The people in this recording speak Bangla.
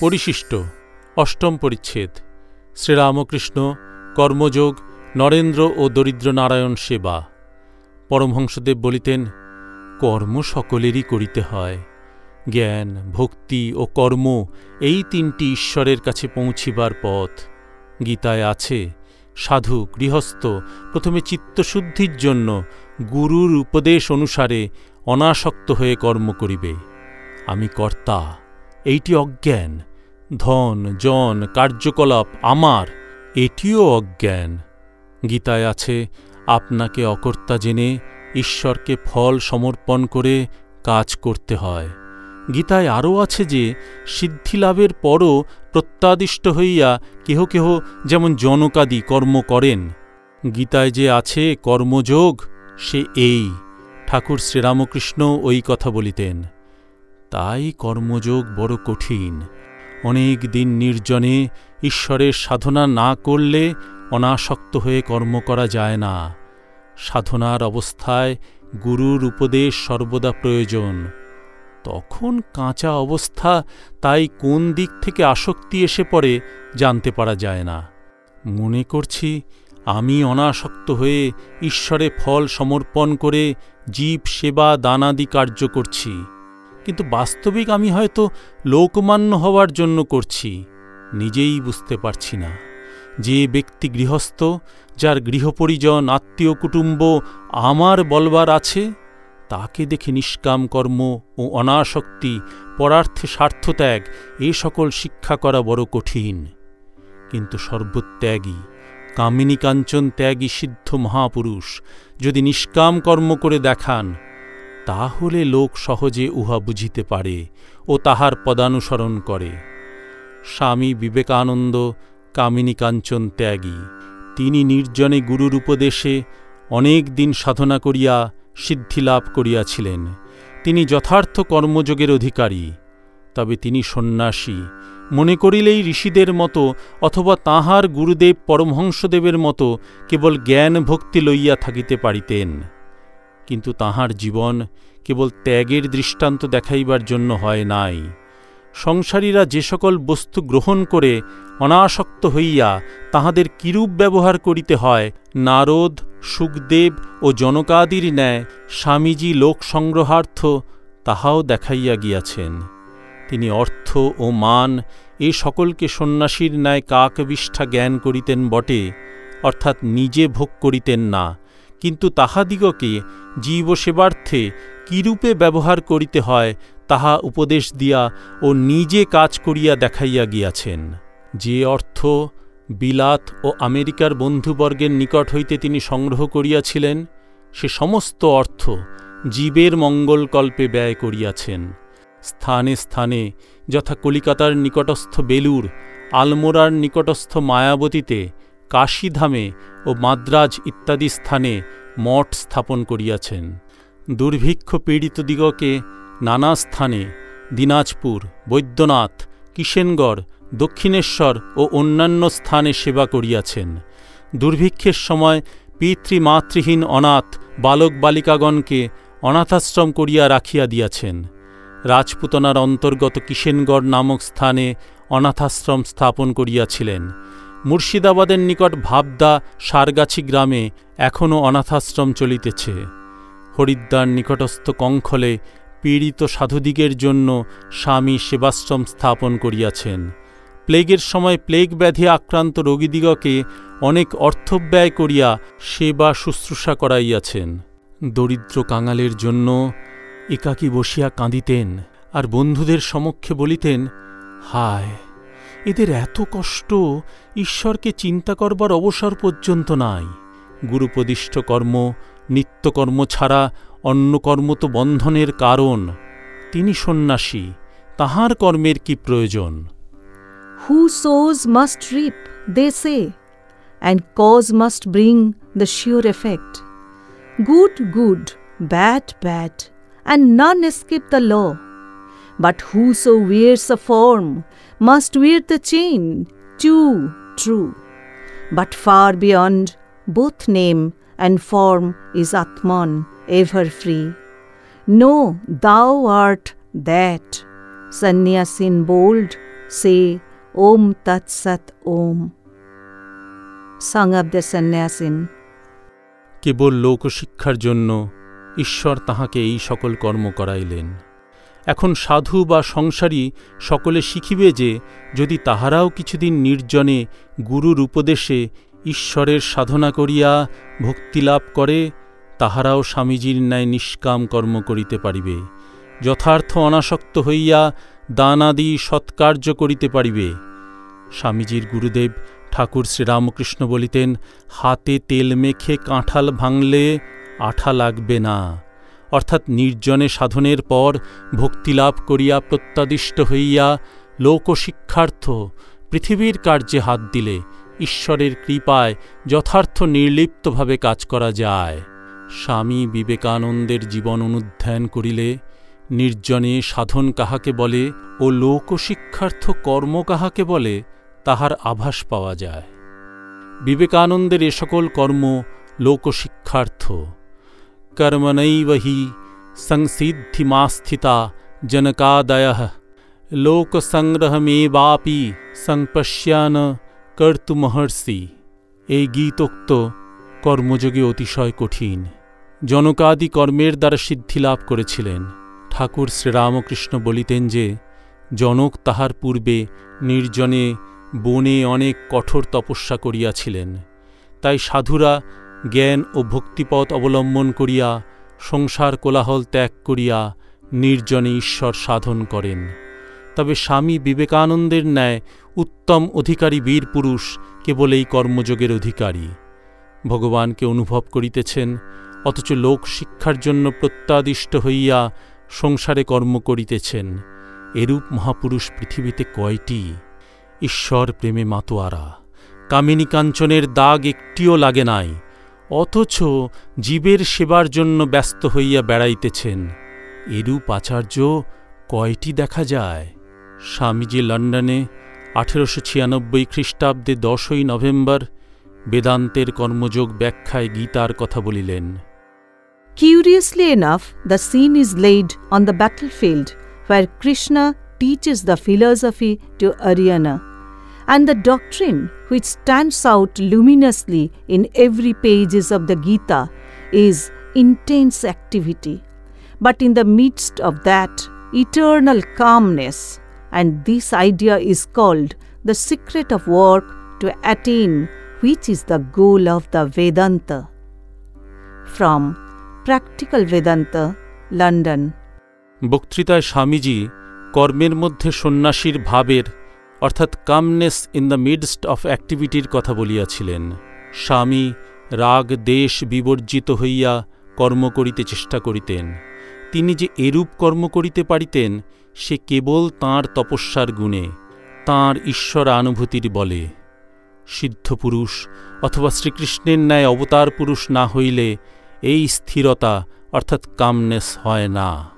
পরিশিষ্ট, অষ্টম পরিচ্ছেদ। শ্রীরামকৃষ্ণ, কর্মযোগ, নরেন্দ্র ও দরিদ্র নারায়ণ সেবা। পরমহংসদেব বলিতেন, কর্ম সকলেরই করিতে হয়। জ্ঞান, ভক্তি ও কর্ম এই তিনটি ঈশ্বরের কাছে পৌঁছিবার পথ। গীতায় আছে, সাধু, গৃহস্থ, প্রথমে চিত্তশুদ্ধির জন্য গুরুর উপদেশ অনুসারে অনাসক্ত হয়ে কর্ম করিবে। আমি কর্তা। এইটি অজ্ঞান। ধন, জন, কার্যকলাপ আমার, এটিও অজ্ঞান। গীতায় আছে, আপনাকে অকর্তা জেনে ঈশ্বরকে ফল সমর্পণ করে কাজ করতে হয়। গীতায় আরও আছে যে, সিদ্ধিলাভের পরও প্রত্যাদিষ্ট হইয়া কেহ কেহ যেমন জনকাদি কর্ম করেন। গীতায় যে আছে, কর্মযোগ, সে এই। ঠাকুর শ্রীরামকৃষ্ণ ওই কথা বলিতেন। তাই কর্মযোগ বড় কঠিন। অনেক দিন নির্জনে ঈশ্বরের সাধনা না করলে অনাসক্ত হয়ে কর্ম করা যায় না। সাধনার অবস্থায় গুরুর উপদেশ সর্বদা প্রয়োজন। তখন কাঁচা অবস্থা তাই কোন দিক থেকে আসক্তি এসে পড়ে জানতে পারা যায় না। মনে করছি, আমি অনাসক্ত হয়ে ঈশ্বরে ফল সমর্পণ করে জীব সেবা দানাদি কার্য করছি। কিন্তু বাস্তবিক আমি হয়তো লোকমান্য হওয়ার জন্য করছি, নিজেই বুঝতে পারছি না। যে ব্যক্তি গৃহস্থ, যার গৃহপরিজন, আত্মীয় কুটুম্ব আমার বলবার আছে, তাকে দেখে নিষ্কাম কর্ম ও অনাসক্তি, পরার্থে স্বার্থত্যাগ এ সকল শিক্ষা করা বড় কঠিন। কিন্তু সর্বত্যাগী, কামিনী কাঞ্চন ত্যাগী সিদ্ধ মহাপুরুষ, যদি নিষ্কাম কর্ম করে দেখান তাহলে লোক সহজে উহা বুঝিতে পারে ও তাহার পদানুসরণ করে। স্বামী বিবেকানন্দ কামিনী কাঞ্চন ত্যাগী। তিনি নির্জনে গুরুর উপদেশে অনেক দিন সাধনা করিয়া সিদ্ধিলাভ করিয়াছিলেন। তিনি যথার্থ কর্মযোগের অধিকারী। তবে তিনি সন্ন্যাসী। মনে করিলেই ঋষিদের মতো অথবা তাহার গুরুদেব পরমহংসদেবের মতো কেবল জ্ঞান ভক্তি লইয়া থাকিতে পারিতেন। কিন্তু তাহার জীবন কেবল ত্যাগের দৃষ্টান্ত দেখাইবার জন্য হয় নাই। সংসারীরা যে সকল বস্তু গ্রহণ করে অনাসক্ত হইয়া তাহাদের কিরূপ ব্যবহার করিতে হয়, নারদ, সুখদেব ও জনকাদির ন্যায় স্বামীজি লোক সংগ্রহার্থ তাহাও দেখাইয়া গিয়াছেন। তিনি অর্থ ও মান এ সকলকে সন্ন্যাসীর ন্যায় কাকবিষ্ঠা জ্ঞান করিতেন বটে, অর্থাৎ নিজে ভোগ করিতেন না। কিন্তু তাহাদিগকে জীবসেবার্থে কিরূপে ব্যবহার করিতে হয়, তাহা উপদেশ দিয়া ও নিজে কাজ করিয়া দেখাইয়া গিয়াছেন। যে অর্থ বিলাত ও আমেরিকার বন্ধুবর্গের নিকট হইতে তিনি সংগ্রহ করিয়াছিলেন, সে সমস্ত অর্থ জীবের মঙ্গলকল্পে ব্যয় করিয়াছেন। স্থানে স্থানে যথা কলিকাতার নিকটস্থ বেলুর আলমোড়ার নিকটস্থ মায়াবতীতে কাশীধামে ও মাদ্রাজ ইত্যাদি স্থানে মঠ স্থাপন করিয়াছেন। দুর্ভিক্ষ পীড়িতদিগকে নানা স্থানে দিনাজপুর, বৈদ্যনাথ, কিষেনগড়, দক্ষিণেশ্বর ও অন্যান্য স্থানে সেবা করিয়াছেন। দুর্ভিক্ষের সময় পিতৃমাতৃহীন অনাথ বালক বালিকাগণকে অনাথাশ্রম করিয়া রাখিয়া দিয়াছেন। রাজপুতনার অন্তর্গত কিষেনগড় নামক স্থানে অনাথাশ্রম স্থাপন করিয়াছিলেন। মুর্শিদাবাদের নিকট ভাবদা সারগাছি গ্রামে এখনও অনাথাশ্রম চলিতেছে। হরিদ্বার নিকটস্থ কঙ্খলে পীড়িত সাধুদিগের জন্য স্বামী সেবাশ্রম স্থাপন করিয়াছেন। প্লেগের সময় প্লেগ ব্যাধি আক্রান্ত রোগীদিগকে অনেক অর্থব্যয় করিয়া সেবা শুশ্রূষা করাইয়াছেন। দরিদ্র কাঙালের জন্য একাকী বসিয়া কাঁদিতেন আর বন্ধুদের সমক্ষে বলিতেন, হায় এদের এত কষ্ট ঈশ্বরকে চিন্তা করবার অবসর পর্যন্ত নাই। গুরুপদিষ্ট কর্ম, নিত্যকর্ম ছাড়া অন্য কর্ম তো বন্ধনের কারণ। তিনি সন্ন্যাসী, তাহার কর্মের কি প্রয়োজন? Who sows must reap they say and cause must bring the sure effect good good bad bad and none escape the law But whoso wears a form must wear the chain, too true. But far beyond both name and form is Atman, ever free. Know thou art that, sannyasin bold, say Om Tat Sat Om. Song of the Sannyasin. কেবল লোকশিক্ষার জন্য ঈশ্বর তাহাকে এই সকল কর্ম করাইলেন এখন সাধু বা সংসারী সকলে শিখিবে যে, যদি তাহারাও কিছুদিন নির্জনে গুরুর উপদেশে ঈশ্বরের সাধনা করিয়া ভক্তিলাভ করে, তাহারাও স্বামীজীর ন্যায় নিষ্কাম কর্ম করিতে পারিবে। যথার্থ অনাসক্ত হইয়া দানাদি সৎকার্য করিতে পারিবে। স্বামীজির গুরুদেব ঠাকুর শ্রীরামকৃষ্ণ বলিতেন, হাতে তেল মেখে কাঁঠাল ভাঙলে আঠা লাগবে না। অর্থাৎ নির্জনে সাধনের পর ভক্তিলাভ করিয়া প্রত্যাদিষ্ট হইয়া লোকশিক্ষার্থ পৃথিবীর কার্যে হাত দিলে ঈশ্বরের কৃপায় যথার্থ নির্লিপ্তভাবে কাজ করা যায়। স্বামী বিবেকানন্দের জীবন অনুধ্যান করিলে নির্জনে সাধন কাহাকে বলে ও লোকশিক্ষার্থ কর্ম কাহাকে বলে তাহার আভাস পাওয়া যায়। বিবেকানন্দের এ সকল কর্ম লোকশিক্ষার্থ। কর্মনৈব হি সংসিদ্ধিমাস্থিতা জনকাদয় লোকসংগ্রহমেবাপি সংপশ্যান কর্তুমহর্ষি এই গীতোক্ত কর্মযোগে অতিশয় কঠিন জনকাদি কর্মের দ্বারা সিদ্ধি লাভ করেছিলেন ঠাকুর শ্রীরামকৃষ্ণ বলিতেন যে জনক তাহার পূর্বে নির্জনে বনে অনেক কঠোর তপস্যা করিয়াছিলেন। তাই সাধুরা জ্ঞান ও ভক্তিপথ অবলম্বন করিয়া, সংসার কোলাহল ত্যাগ করিয়া, নির্জনে ঈশ্বর সাধন করেন। তবে স্বামী বিবেকানন্দের ন্যায় উত্তম অধিকারী বীর পুরুষ কেবল এই কর্মযোগের অধিকারী। ভগবানকে অনুভব করিতেছেন, অথচ লোক শিক্ষার জন্য প্রত্যাদিষ্ট হইয়া সংসারে কর্ম করিতেছেন। এরূপ মহাপুরুষ পৃথিবীতে কয়টি? ঈশ্বর প্রেমে মাতোয়ারা। কামিনী কাঞ্চনের দাগ একটিও লাগে নাই। অথচ জীবের সেবার জন্য ব্যস্ত হইয়া বেড়াইতেছেন। এরূপ আচার্য কয়টি দেখা যায়? স্বামীজি লন্ডনে আঠেরোশো ছিয়ানব্বই খ্রিস্টাব্দে দশই নভেম্বর বেদান্তের কর্মযোগ ব্যাখ্যায় গীতার কথা বলিলেন। Curiously enough, the scene is laid on the battlefield where Krishna teaches the philosophy to Arjuna. And the doctrine which stands out luminously in every pages of the Gita is intense activity. But in the midst of that, eternal calmness. And this idea is called the secret of work to attain, which is the goal of the Vedanta. From practical Vedanta London বক্তৃতায় স্বামীজি কর্মের মধ্যে সন্ন্যাসীর ভাবের অর্থাৎ calmness in the midst of অ্যাক্টিভিটির কথা বলিয়াছিলেন। স্বামী রাগ, দেশ বিবর্জিত হইয়া কর্ম করিতে চেষ্টা করিতেন। তিনি যে এরূপ কর্ম করিতে পারিতেন, সে কেবল তাঁর তপস্যার গুণে, তাঁর ঈশ্বরানুভূতির বলে। সিদ্ধপুরুষ অথবা শ্রীকৃষ্ণের ন্যায় অবতার পুরুষ না হইলে এই স্থিরতা অর্থাৎ কামনেস হয় না।